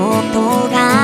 音が